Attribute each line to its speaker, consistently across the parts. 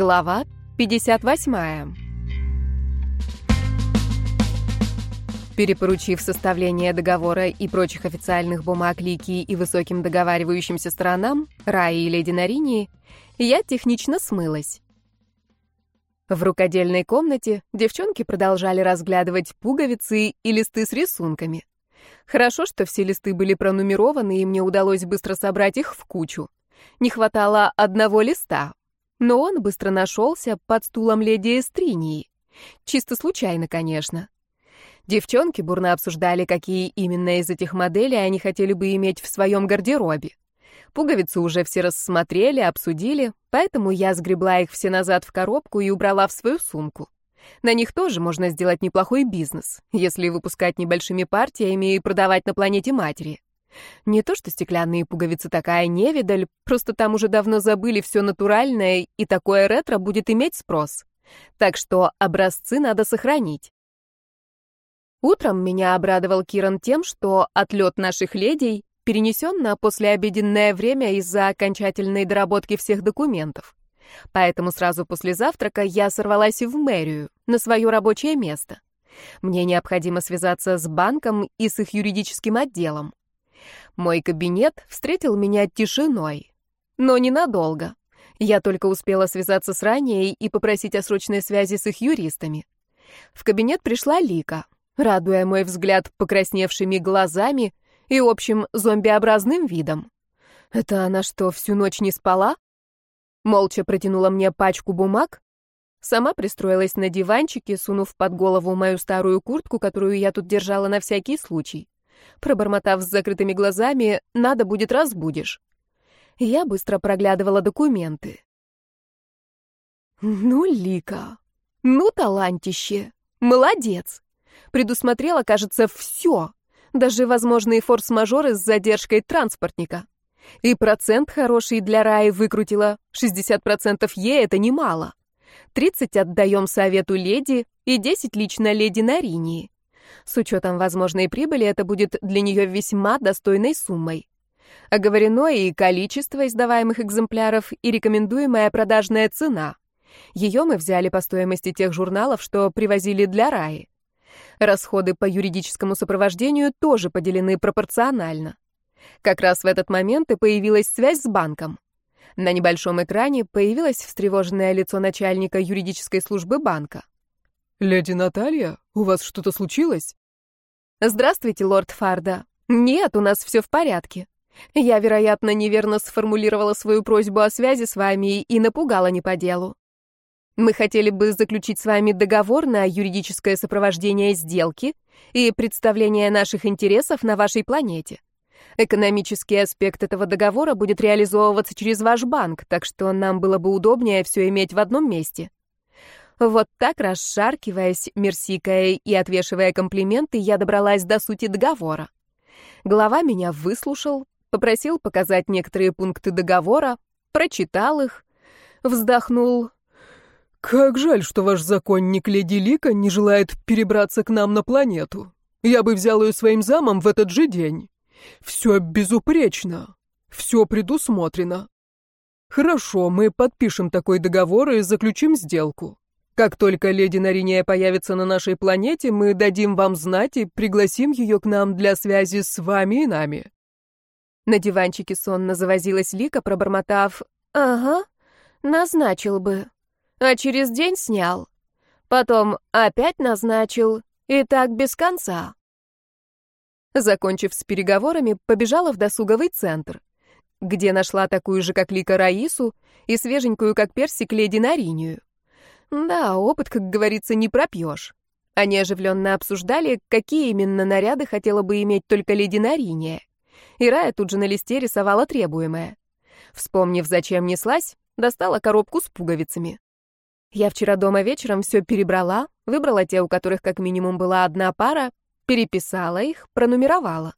Speaker 1: Глава 58. Перепоручив составление договора и прочих официальных бумаг Лики и высоким договаривающимся сторонам, Раи и Леди Наринии, я технично смылась. В рукодельной комнате девчонки продолжали разглядывать пуговицы и листы с рисунками. Хорошо, что все листы были пронумерованы, и мне удалось быстро собрать их в кучу. Не хватало одного листа, но он быстро нашелся под стулом леди Эстринии. Чисто случайно, конечно. Девчонки бурно обсуждали, какие именно из этих моделей они хотели бы иметь в своем гардеробе. Пуговицы уже все рассмотрели, обсудили, поэтому я сгребла их все назад в коробку и убрала в свою сумку. На них тоже можно сделать неплохой бизнес, если выпускать небольшими партиями и продавать на планете матери. Не то что стеклянные пуговицы такая невидаль, просто там уже давно забыли все натуральное, и такое ретро будет иметь спрос. Так что образцы надо сохранить. Утром меня обрадовал Киран тем, что отлет наших ледей перенесен на послеобеденное время из-за окончательной доработки всех документов. Поэтому сразу после завтрака я сорвалась в мэрию, на свое рабочее место. Мне необходимо связаться с банком и с их юридическим отделом. Мой кабинет встретил меня тишиной. Но ненадолго. Я только успела связаться с ранее и попросить о срочной связи с их юристами. В кабинет пришла Лика, радуя мой взгляд покрасневшими глазами и общим зомбиобразным видом. Это она что, всю ночь не спала? Молча протянула мне пачку бумаг, сама пристроилась на диванчике, сунув под голову мою старую куртку, которую я тут держала на всякий случай. Пробормотав с закрытыми глазами, надо будет разбудишь. Я быстро проглядывала документы. Ну, Лика, ну, талантище, молодец. Предусмотрела, кажется, все, даже возможные форс-мажоры с задержкой транспортника. И процент хороший для Раи выкрутила, 60% ей это немало. 30 отдаем совету леди и 10 лично леди Наринии. С учетом возможной прибыли это будет для нее весьма достойной суммой. Оговорено и количество издаваемых экземпляров, и рекомендуемая продажная цена. Ее мы взяли по стоимости тех журналов, что привозили для Раи. Расходы по юридическому сопровождению тоже поделены пропорционально. Как раз в этот момент и появилась связь с банком. На небольшом экране появилось встревоженное лицо начальника юридической службы банка.
Speaker 2: «Леди Наталья, у вас что-то случилось?»
Speaker 1: «Здравствуйте, лорд Фарда. Нет, у нас все в порядке. Я, вероятно, неверно сформулировала свою просьбу о связи с вами и напугала не по делу. Мы хотели бы заключить с вами договор на юридическое сопровождение сделки и представление наших интересов на вашей планете. Экономический аспект этого договора будет реализовываться через ваш банк, так что нам было бы удобнее все иметь в одном месте. Вот так, расшаркиваясь, мерсикая и отвешивая комплименты, я добралась до сути договора. Глава меня выслушал, попросил показать некоторые пункты договора, прочитал их, вздохнул.
Speaker 2: «Как жаль, что ваш законник Леди Лика не желает перебраться к нам на планету. Я бы взял ее своим замом в этот же день. Все безупречно, все предусмотрено. Хорошо, мы подпишем такой договор и заключим сделку. Как только леди Нариния появится на нашей планете, мы дадим вам знать и пригласим ее к нам для связи с вами и нами».
Speaker 1: На диванчике сонно завозилась Лика, пробормотав «Ага, назначил бы, а через день снял. Потом опять назначил, и так без конца». Закончив с переговорами, побежала в досуговый центр, где нашла такую же, как Лика, Раису и свеженькую, как персик, леди Наринию. Да, опыт, как говорится, не пропьешь. Они оживленно обсуждали, какие именно наряды хотела бы иметь только леди Нариния. И Рая тут же на листе рисовала требуемое. Вспомнив, зачем неслась, достала коробку с пуговицами. Я вчера дома вечером все перебрала, выбрала те, у которых как минимум была одна пара, переписала их, пронумеровала.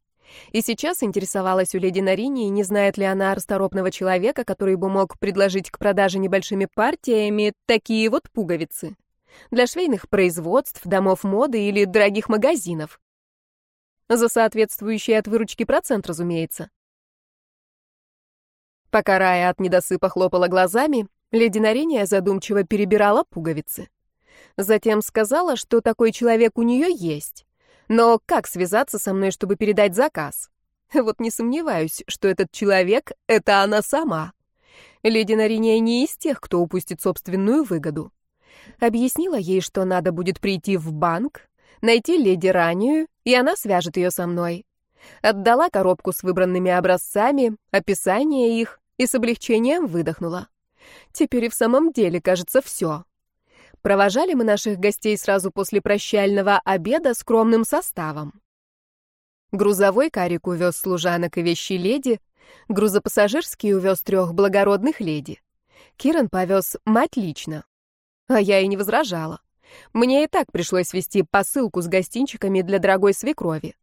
Speaker 1: И сейчас интересовалась у леди Нарини, не знает ли она расторопного человека, который бы мог предложить к продаже небольшими партиями такие вот пуговицы. Для швейных производств, домов моды или дорогих магазинов. За соответствующий от выручки процент, разумеется. Пока Рая от недосыпа хлопала глазами, Леди Нариния задумчиво перебирала пуговицы. Затем сказала, что такой человек у нее есть. Но как связаться со мной, чтобы передать заказ? Вот не сомневаюсь, что этот человек — это она сама. Леди Нариния не из тех, кто упустит собственную выгоду. Объяснила ей, что надо будет прийти в банк, найти леди Ранию, и она свяжет ее со мной. Отдала коробку с выбранными образцами, описание их и с облегчением выдохнула. Теперь и в самом деле, кажется, все. Провожали мы наших гостей сразу после прощального обеда скромным составом. Грузовой карик увез служанок и вещи леди, грузопассажирский увез трех благородных леди. Киран повез мать лично. А я и не возражала. Мне и так пришлось вести посылку с гостинчиками для дорогой свекрови.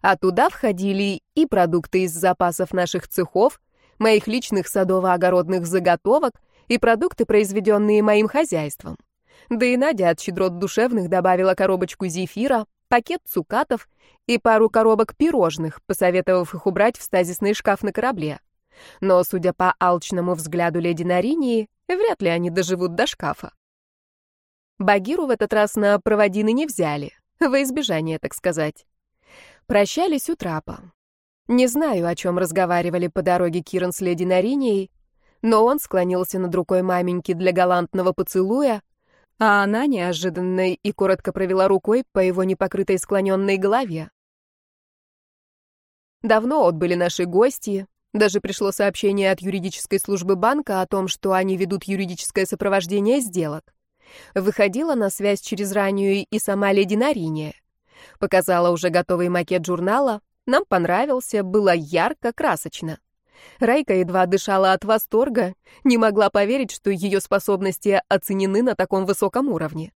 Speaker 1: А туда входили и продукты из запасов наших цехов, моих личных садово-огородных заготовок и продукты, произведенные моим хозяйством. Да и Надя от щедрот душевных добавила коробочку зефира, пакет цукатов и пару коробок пирожных, посоветовав их убрать в стазисный шкаф на корабле. Но, судя по алчному взгляду леди Наринии, вряд ли они доживут до шкафа. Багиру в этот раз на проводины не взяли, во избежание, так сказать. Прощались у трапа. Не знаю, о чем разговаривали по дороге Киран с леди Наринией, но он склонился над рукой маменьки для галантного поцелуя, а она неожиданно и коротко провела рукой по его непокрытой склоненной голове. Давно отбыли наши гости, даже пришло сообщение от юридической службы банка о том, что они ведут юридическое сопровождение сделок. Выходила на связь через раннюю и сама леди Нариния. Показала уже готовый макет журнала, нам понравился, было ярко, красочно. Райка едва дышала от восторга, не могла поверить, что ее способности оценены на таком высоком уровне.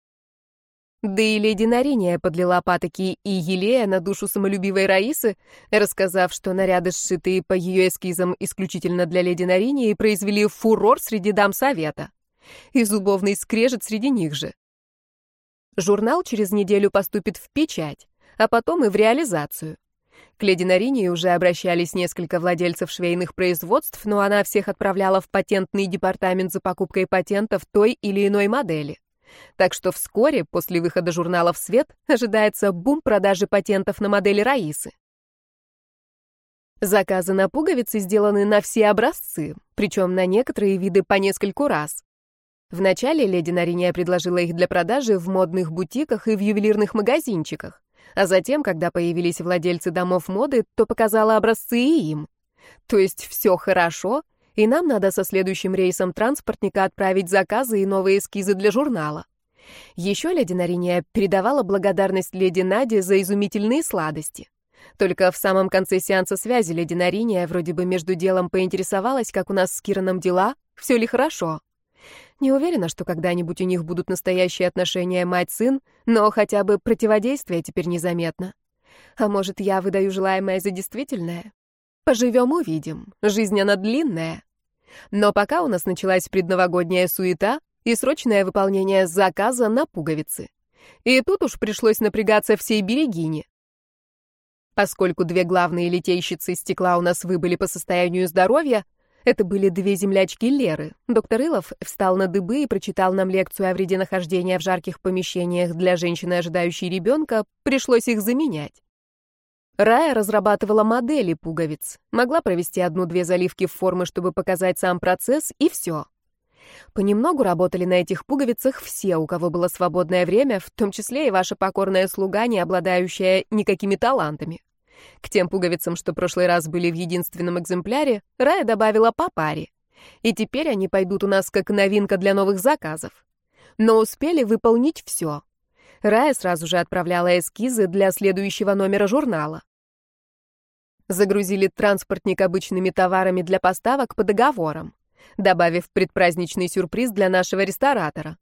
Speaker 1: Да и леди Нариния подлила патоки и елея на душу самолюбивой Раисы, рассказав, что наряды, сшитые по ее эскизам исключительно для леди Наринии, произвели фурор среди дам совета. И зубовный скрежет среди них же. Журнал через неделю поступит в печать, а потом и в реализацию. К леди Наринии уже обращались несколько владельцев швейных производств, но она всех отправляла в патентный департамент за покупкой патентов той или иной модели. Так что вскоре, после выхода журнала в свет, ожидается бум продажи патентов на модели Раисы. Заказы на пуговицы сделаны на все образцы, причем на некоторые виды по нескольку раз. Вначале леди Нариния предложила их для продажи в модных бутиках и в ювелирных магазинчиках. А затем, когда появились владельцы домов моды, то показала образцы и им. То есть все хорошо, и нам надо со следующим рейсом транспортника отправить заказы и новые эскизы для журнала. Еще леди Нариния передавала благодарность леди Наде за изумительные сладости. Только в самом конце сеанса связи леди Нариния вроде бы между делом поинтересовалась, как у нас с Кираном дела, все ли хорошо. Не уверена, что когда-нибудь у них будут настоящие отношения мать-сын, но хотя бы противодействие теперь незаметно. А может, я выдаю желаемое за действительное? Поживем — увидим. Жизнь она длинная. Но пока у нас началась предновогодняя суета и срочное выполнение заказа на пуговицы. И тут уж пришлось напрягаться всей берегине. Поскольку две главные литейщицы стекла у нас выбыли по состоянию здоровья, это были две землячки Леры. Доктор Илов встал на дыбы и прочитал нам лекцию о вреде нахождения в жарких помещениях для женщины, ожидающей ребенка. Пришлось их заменять. Рая разрабатывала модели пуговиц. Могла провести одну-две заливки в формы, чтобы показать сам процесс, и все. Понемногу работали на этих пуговицах все, у кого было свободное время, в том числе и ваша покорная слуга, не обладающая никакими талантами. К тем пуговицам, что прошлый раз были в единственном экземпляре, Рая добавила по паре. И теперь они пойдут у нас как новинка для новых заказов. Но успели выполнить все. Рая сразу же отправляла эскизы для следующего номера журнала. Загрузили транспортник обычными товарами для поставок по договорам, добавив предпраздничный сюрприз для нашего ресторатора.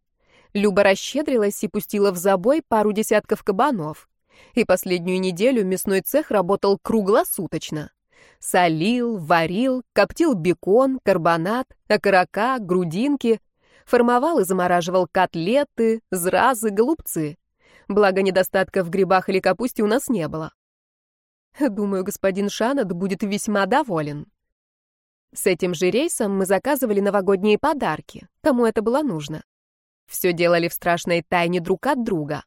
Speaker 1: Люба расщедрилась и пустила в забой пару десятков кабанов. И последнюю неделю мясной цех работал круглосуточно. Солил, варил, коптил бекон, карбонат, окорока, грудинки, формовал и замораживал котлеты, зразы, голубцы. Благо недостатка в грибах или капусте у нас не было. Думаю, господин Шанат будет весьма доволен. С этим же рейсом мы заказывали новогодние подарки, кому это было нужно. Все делали в страшной тайне друг от друга.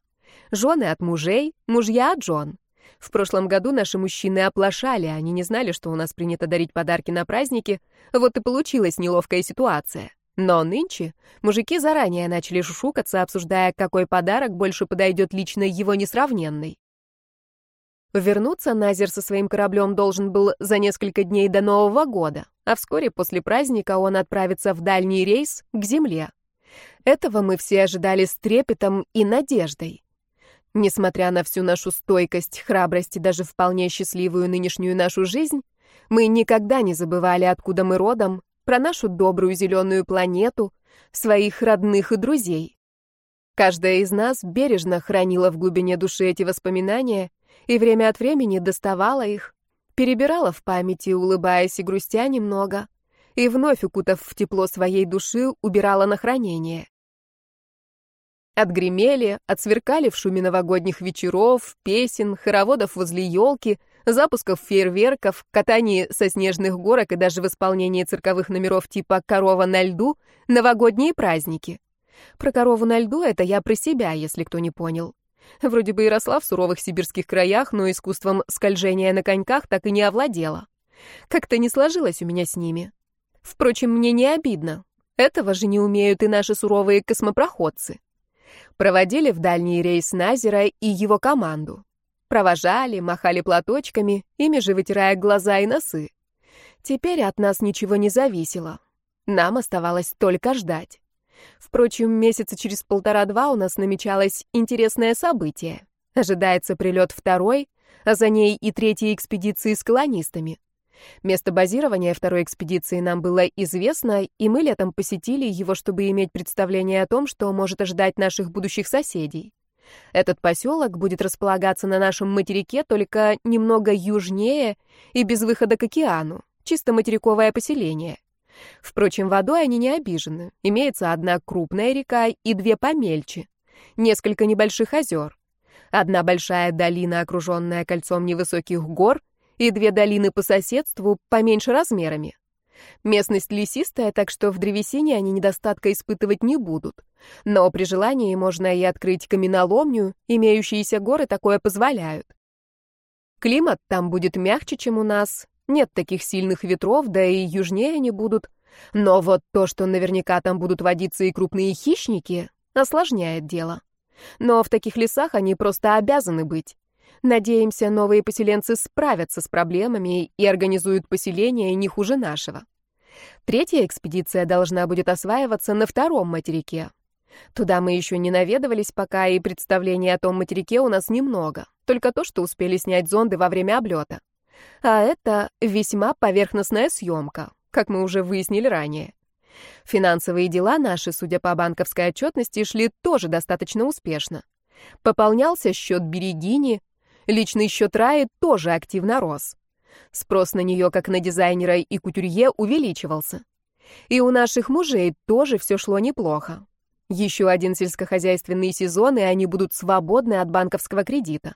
Speaker 1: Жены от мужей, мужья от жен. В прошлом году наши мужчины оплошали, они не знали, что у нас принято дарить подарки на праздники, вот и получилась неловкая ситуация. Но нынче мужики заранее начали шушукаться, обсуждая, какой подарок больше подойдет лично его несравненной. Вернуться Назер со своим кораблем должен был за несколько дней до Нового года, а вскоре после праздника он отправится в дальний рейс к Земле. Этого мы все ожидали с трепетом и надеждой. Несмотря на всю нашу стойкость, храбрость и даже вполне счастливую нынешнюю нашу жизнь, мы никогда не забывали, откуда мы родом, про нашу добрую зеленую планету, своих родных и друзей. Каждая из нас бережно хранила в глубине души эти воспоминания и время от времени доставала их, перебирала в памяти, улыбаясь и грустя немного, и вновь, укутав в тепло своей души, убирала на хранение. Отгремели, отсверкали в шуме новогодних вечеров, песен, хороводов возле елки, запусков фейерверков, катании со снежных горок и даже в исполнении цирковых номеров типа «Корова на льду» новогодние праздники. Про корову на льду это я про себя, если кто не понял. Вроде бы и росла в суровых сибирских краях, но искусством скольжения на коньках так и не овладела. Как-то не сложилось у меня с ними. Впрочем, мне не обидно. Этого же не умеют и наши суровые космопроходцы проводили в дальний рейс Назера и его команду. Провожали, махали платочками, ими же вытирая глаза и носы. Теперь от нас ничего не зависело. Нам оставалось только ждать. Впрочем, месяца через полтора-два у нас намечалось интересное событие. Ожидается прилет второй, а за ней и третьей экспедиции с колонистами. Место базирования второй экспедиции нам было известно, и мы летом посетили его, чтобы иметь представление о том, что может ожидать наших будущих соседей. Этот поселок будет располагаться на нашем материке только немного южнее и без выхода к океану, чисто материковое поселение. Впрочем, водой они не обижены. Имеется одна крупная река и две помельче, несколько небольших озер. Одна большая долина, окруженная кольцом невысоких гор, и две долины по соседству поменьше размерами. Местность лесистая, так что в древесине они недостатка испытывать не будут. Но при желании можно и открыть каменоломню, имеющиеся горы такое позволяют. Климат там будет мягче, чем у нас, нет таких сильных ветров, да и южнее они будут. Но вот то, что наверняка там будут водиться и крупные хищники, осложняет дело. Но в таких лесах они просто обязаны быть. Надеемся, новые поселенцы справятся с проблемами и организуют поселение не хуже нашего. Третья экспедиция должна будет осваиваться на втором материке. Туда мы еще не наведывались пока, и представления о том материке у нас немного, только то, что успели снять зонды во время облета. А это весьма поверхностная съемка, как мы уже выяснили ранее. Финансовые дела наши, судя по банковской отчетности, шли тоже достаточно успешно. Пополнялся счет Берегини, Личный счет Раи тоже активно рос. Спрос на нее, как на дизайнера и кутюрье, увеличивался. И у наших мужей тоже все шло неплохо. Еще один сельскохозяйственный сезон, и они будут свободны от банковского кредита.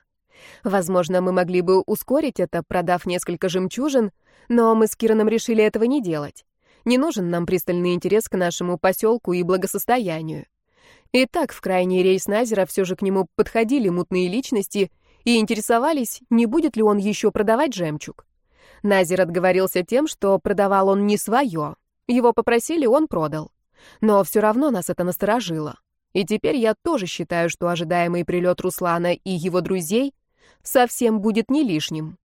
Speaker 1: Возможно, мы могли бы ускорить это, продав несколько жемчужин, но мы с Кираном решили этого не делать. Не нужен нам пристальный интерес к нашему поселку и благосостоянию. И так в крайний рейс Назера все же к нему подходили мутные личности и интересовались, не будет ли он еще продавать жемчуг. Назир отговорился тем, что продавал он не свое. Его попросили, он продал. Но все равно нас это насторожило. И теперь я тоже считаю, что ожидаемый прилет Руслана и его друзей совсем будет не лишним.